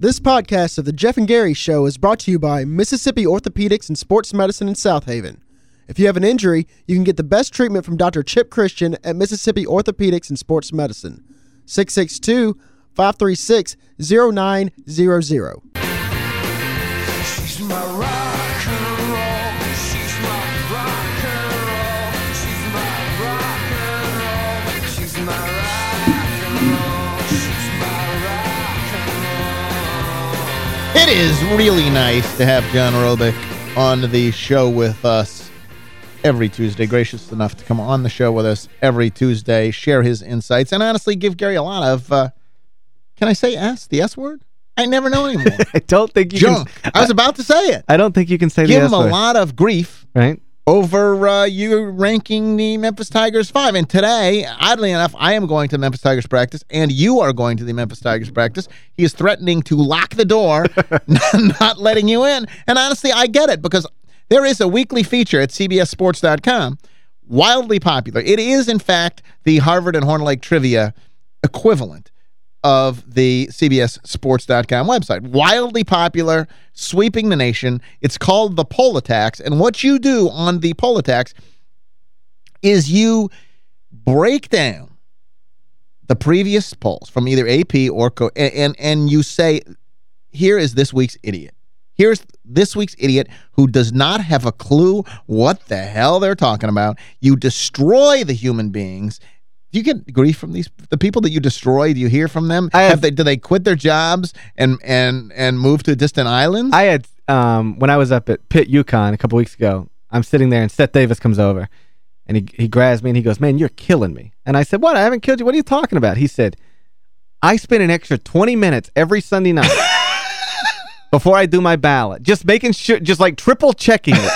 This podcast of the Geoff and Gary Show is brought to you by Mississippi Orthopedics and Sports Medicine in South Haven. If you have an injury, you can get the best treatment from Dr. Chip Christian at Mississippi Orthopedics and Sports Medicine. 662-536-0900. It is really nice to have John Robick on the show with us every Tuesday. Gracious enough to come on the show with us every Tuesday, share his insights, and honestly give Gary a lot of, uh, can I say S, the S word? I never know anymore. I don't think you Junk. can... I was about to say it. I don't think you can say Give the him a lot of grief right? Over uh, you ranking the Memphis Tigers five. And today, oddly enough, I am going to Memphis Tigers practice, and you are going to the Memphis Tigers practice. He is threatening to lock the door, not letting you in. And honestly, I get it, because there is a weekly feature at CBSSports.com, wildly popular. It is, in fact, the Harvard and Horn Lake trivia equivalent of the CBSSports.com website. Wildly popular, sweeping the nation. It's called the Poll Attacks. And what you do on the Poll Attacks is you break down the previous polls from either AP or Co and, and, and you say, here is this week's idiot. Here's this week's idiot who does not have a clue what the hell they're talking about. You destroy the human beings. Do you get grief from these the people that you destroy? Do you hear from them? Have- have they do they quit their jobs and and and move to distant islands? I had, um, when I was up at Pitt, UConn a couple weeks ago, I'm sitting there and Seth Davis comes over and he, he grabs me and he goes, man, you're killing me. And I said, what? I haven't killed you. What are you talking about? He said, I spend an extra 20 minutes every Sunday night before I do my ballot, just making sure, just like triple checking it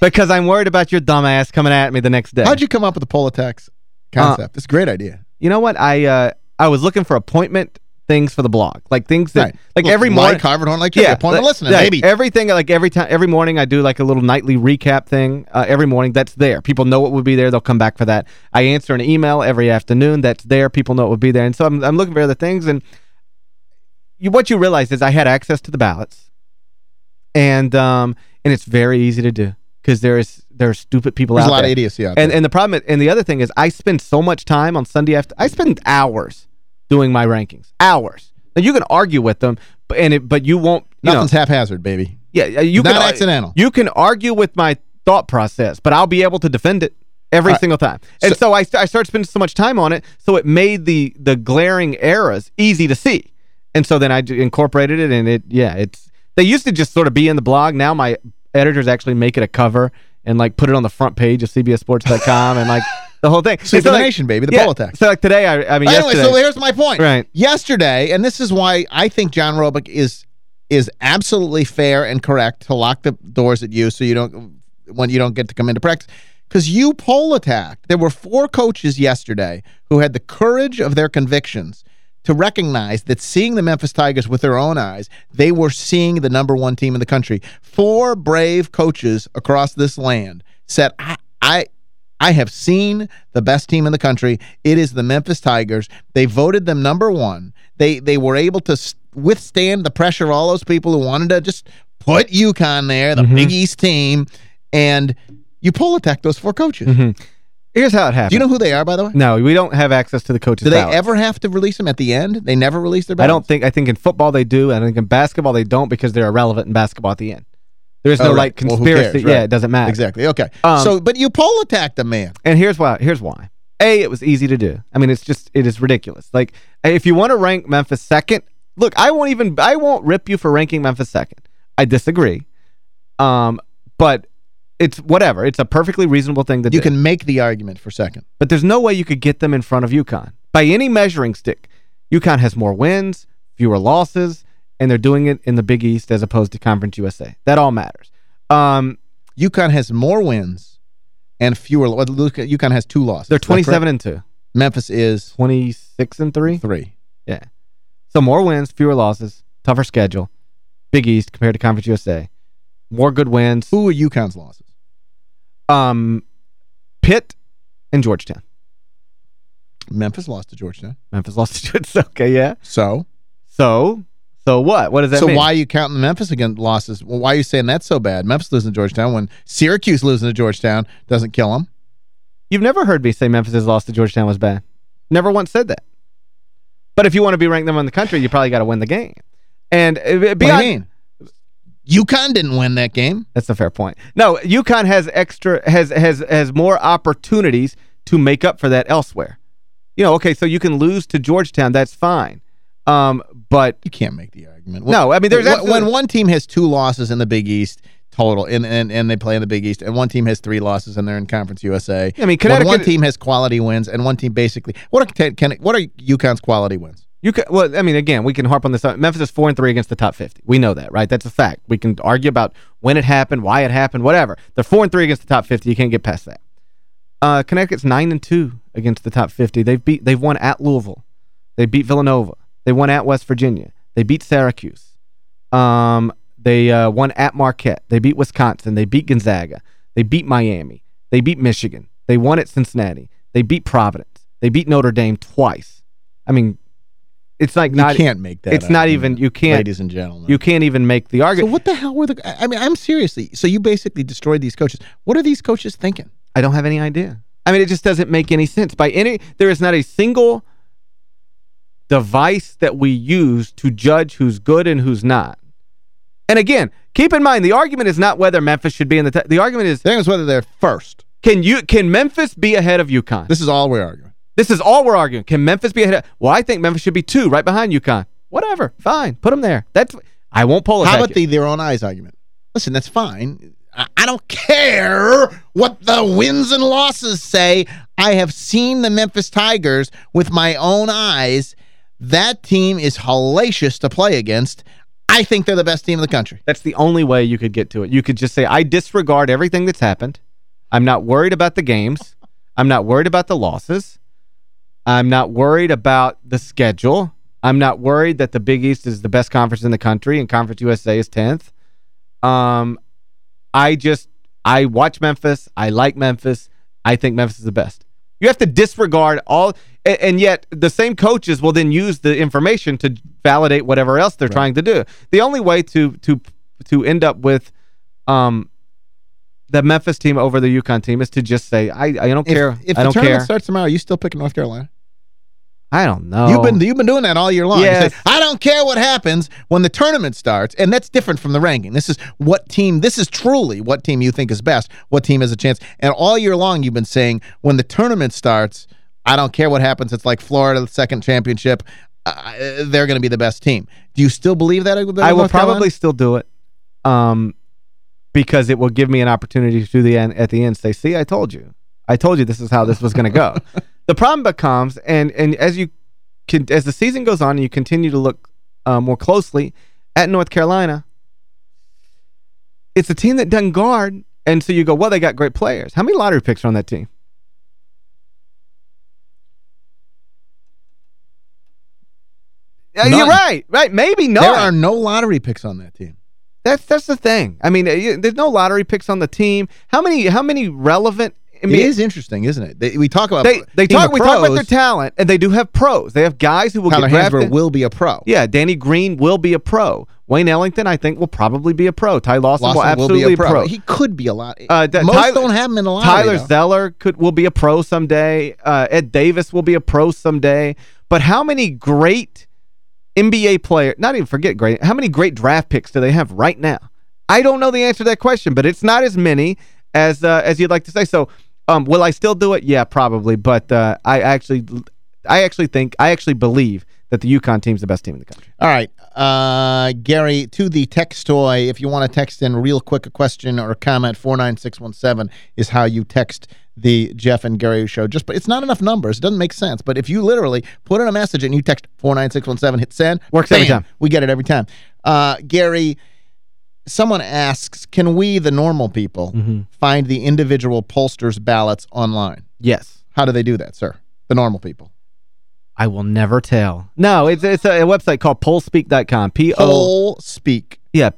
because I'm worried about your dumb ass coming at me the next day. How'd you come up with the poll attacks concept? it's a great idea. You know what? I uh, I was looking for appointment things for the blog. Like things that, Right. like Look, every like morning. Harvard Horn Lake Trivia, appointment like- listening, yeah. Everything, like every time, every morning I do like a little nightly recap thing. Uh, every morning, that's there. People know what would be there. They'll come back for that. I answer an email every afternoon. That's there. People know it would be there. And so I'm, I'm looking for other things. And you, what you realize is I had access to the ballots. And um and it's very easy to do because there is there are stupid people There's out a lot there. of idiocy out And there. and the problem and the other thing is I spend so much time on Sunday after I spend hours doing my rankings. Hours. And you can argue with them, but and it, but you won't you Nothing's know, haphazard, baby. yeah, you Not can accidental. You can argue with my thought process, but I'll be able to defend it every right. single time. And so, I, I started spending so much time on it, so it made the the glaring errors easy to see. And so then I incorporated it, and it, yeah, it's, they used to just sort of be in the blog. Now my editors actually make it a cover and like put it on the front page of CBSSports.com and like the whole thing. So, the like- nation, baby, the yeah, poll attacks. So like today, I, I mean, Anyway, yesterday. so here's my point. Right. Yesterday, and this is why I think John Robick is is absolutely fair and correct to lock the doors at you so you don't when you don't get to come into practice. Because you poll attacked. There were four coaches yesterday who had the courage of their convictions to recognize that seeing the Memphis Tigers with their own eyes, they were seeing the number one team in the country. Four brave coaches across this land said, I, I I have seen the best team in the country. It is the Memphis Tigers. They voted them number one. They they were able to withstand the pressure of all those people who wanted to just put UConn there, the mm-hmm. Big East team, and you poll attack those four coaches. Mm-hmm. Here's how it happened. Do you know who they are, by the way? No, we don't have access to the coaches' Do they ballots. ever have to release them at the end? They never release their I don't think I think in football they do, and I think in basketball they don't because they're irrelevant in basketball at the end. There's Oh, no right. like Well, conspiracy. cares, right. Yeah, it doesn't matter. Exactly. Okay. Um, so, but you poll attacked a man. And here's why. Here's why. A, it was easy to do. I mean, it's just it is ridiculous. Like if you want to rank Memphis second, look, I won't even I won't rip you for ranking Memphis second. I disagree. Um, but it's whatever. It's a perfectly reasonable thing to You do. can make the argument for second. But there's no way you could get them in front of UConn. By any measuring stick, UConn has more wins, fewer losses, and they're doing it in the Big East as opposed to Conference USA. That all matters. Um, UConn has more wins and fewer. UConn has two losses. they're Is that correct? 27 and 2. Memphis is 26 and 3? three. Yeah. So more wins, fewer losses, tougher schedule. Big East compared to Conference USA. More good wins. Who are UConn's losses? Um, Pitt and Georgetown. Memphis lost to Georgetown. Memphis lost to Georgetown. Okay, yeah. So, So, So what? What does that so mean? why are you counting Memphis against losses? Well, why are you saying that's so bad? Memphis losing to Georgetown when Syracuse losing to Georgetown doesn't kill them. You've never heard me say Memphis's loss to Georgetown was bad. Never once said that. But if you want to be ranked number in the country, you probably got to win the game. And uh, What do beyond, you mean? UConn didn't win that game. That's a fair point. No, UConn has extra has has has more opportunities to make up for that elsewhere. You know, okay, so you can lose to Georgetown, that's fine. Um, but You can't make the argument. No, I mean, there's when, when one team has two losses in the Big East total, and, and and they play in the Big East, and one team has three losses and they're in Conference USA. I mean, when one team has quality wins, and one team basically what are can, what are UConn's quality wins? You can well, I mean, again, we can harp on this. Memphis is 4 and 3 against the top 50. We know that, right? That's a fact. We can argue about when it happened, why it happened, whatever. They're 4 and 3 against the top 50. You can't get past that. Uh, Connecticut's 9 and 2 against the top 50. They've beat they've won at Louisville. They beat Villanova. They won at West Virginia. They beat Syracuse. Um, they uh, won at Marquette. They beat Wisconsin. They beat Gonzaga. They beat Miami. They beat Michigan. They won at Cincinnati. They beat Providence. They beat Notre Dame twice. I mean, it's like You not can't make that. it's not even you can't ladies and gentlemen. you can't even make the argument. so what the hell were the? I mean, I'm seriously. So you basically destroyed these coaches. What are these coaches thinking? I don't have any idea. I mean, it just doesn't make any sense. By any, there is not a single device that we use to judge who's good and who's not. And again, keep in mind, the argument is not whether Memphis should be in the... The argument is, The is whether they're first. can you can Memphis be ahead of UConn? This is all we're arguing. Is all we're arguing. Can Memphis be ahead of... Well, I think Memphis should be two, right behind UConn. Whatever, fine. Put them there. That's I won't pull How about the their own eyes argument? Listen, that's fine. I, I don't care what the wins and losses say. I have seen the Memphis Tigers with my own eyes. That team is hellacious to play against. I think they're the best team in the country. That's the only way you could get to it. You could just say, I disregard everything that's happened. I'm not worried about the games. I'm not worried about the losses. I'm not worried about the schedule. I'm not worried that the Big East is the best conference in the country and Conference USA is 10th. Um, I just, I watch Memphis. I like Memphis. I think Memphis is the best. You have to disregard all, and, and yet the same coaches will then use the information to validate whatever else they're trying to do. The only way to to to end up with um the Memphis team over the UConn team is to just say, I, I don't If, care. if I the don't tournament care. starts tomorrow, are you still picking North Carolina? I don't know. You've been you've been doing that all year long. You Yes. say, I don't care what happens when the tournament starts, and that's different from the ranking. This is what team, this is truly what team you think is best, what team has a chance. And all year long you've been saying, when the tournament starts, I don't care what happens. It's like Florida, the second championship. Uh, they're going to be the best team. Do you still believe that? I will North Carolina? probably still do it um, because it will give me an opportunity to the end at the end say, see, I told you. I told you this is how this was going to go. the problem becomes, and and as you can, as the season goes on and you continue to look uh, more closely at North Carolina, it's a team that doesn't guard, and so you go, well, they got great players. How many lottery picks are on that team? Yeah, You're right, right. Maybe not. There are no lottery picks on that team. That's that's the thing. I mean, uh, there's no lottery picks on the team. How many how many relevant I mean, it is interesting, isn't it? They, we talk about they they talk we talk about their talent and they do have pros. They have guys who will Tyler get drafted. Will be a pro. yeah, Danny Green will be a pro. Wayne Ellington I think will probably be a pro. Ty Lawson, will absolutely will be a pro. pro. He could be a lot. Uh, Most Tyler- don't have him in the lottery. Tyler though. Zeller could will be a pro someday. Uh, Ed Davis will be a pro someday. But how many great NBA players, not even forget great, how many great draft picks do they have right now? I don't know the answer to that question, but it's not as many as uh, as you'd like to say. So, um, will I still do it? Yeah, probably. But uh, I actually I actually think, I actually believe that the UConn team's the best team in the country. All right. Uh, Gary, to the text toy, if you want to text in real quick a question or a comment, 49617 is how you text the Geoff and Gary show. Just, but It's not enough numbers. It doesn't make sense. But if you literally put in a message and you text 49617, hit send. Works every time. We get it every time. Uh, Gary, someone asks, can we, the normal people, Mm-hmm. find the individual pollsters' ballots online? Yes. How do they do that, sir? The normal people. I will never tell. No, it's it's a, a website called pollspeak.com. P O Poll speak. Yeah,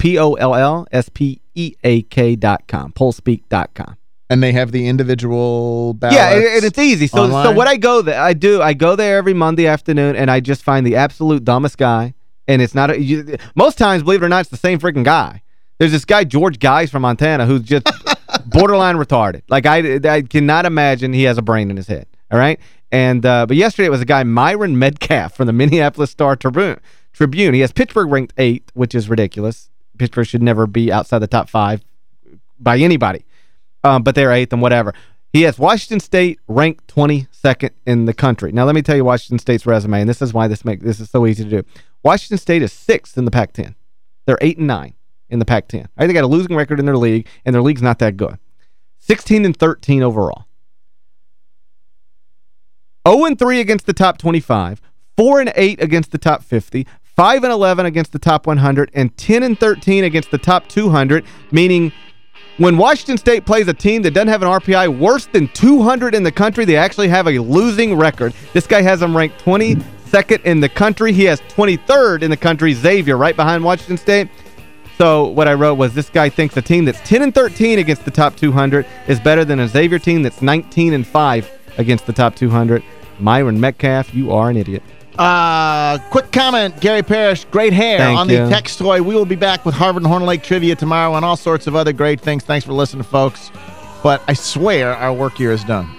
P-O-L-L-S-P-E-A-K dot com, pollspeak dot com. And they have the individual ballots. Yeah, and, and it's easy. So, so what I go there, I do, I go there every Monday afternoon, and I just find the absolute dumbest guy And it's not, a, you, most times, believe it or not, it's the same freaking guy. There's this guy, George Guys from Montana, who's just borderline retarded. Like, I, I cannot imagine he has a brain in his head, all right? And uh, But yesterday it was a guy, Myron Medcalf from the Minneapolis Star-Tribune. Tribune. He has Pittsburgh ranked eighth, which is ridiculous. Pittsburgh should never be outside the top five by anybody. Um, but they're eighth and whatever. He has Washington State ranked 22nd in the country. Now, let me tell you Washington State's resume, and this is why this make this is so easy to do. Washington State is sixth in the Pac-10. They're 8 and 9 in the Pac-10. I think they got a losing record in their league, and their league's not that good. 16 and 13 overall. 0 and 3 against the top 25, 4 and 8 against the top 50, 5 and 11 against the top 100, and 10 and 13 against the top 200, meaning when Washington State plays a team that doesn't have an RPI worse than 200 in the country, they actually have a losing record. This guy has them ranked 22nd in the country. He has 23rd in the country, Xavier, right behind Washington State. So what I wrote was this guy thinks a team that's 10 and 13 against the top 200 is better than a Xavier team that's 19 and 5 against the top 200. Myron Medcalf, you are an idiot. Uh, quick comment, Gary Parrish, great hair Thank on you. the text toy. We will be back with Harvard and Horn Lake trivia tomorrow and all sorts of other great things. Thanks for listening, folks. But I swear our work here is done.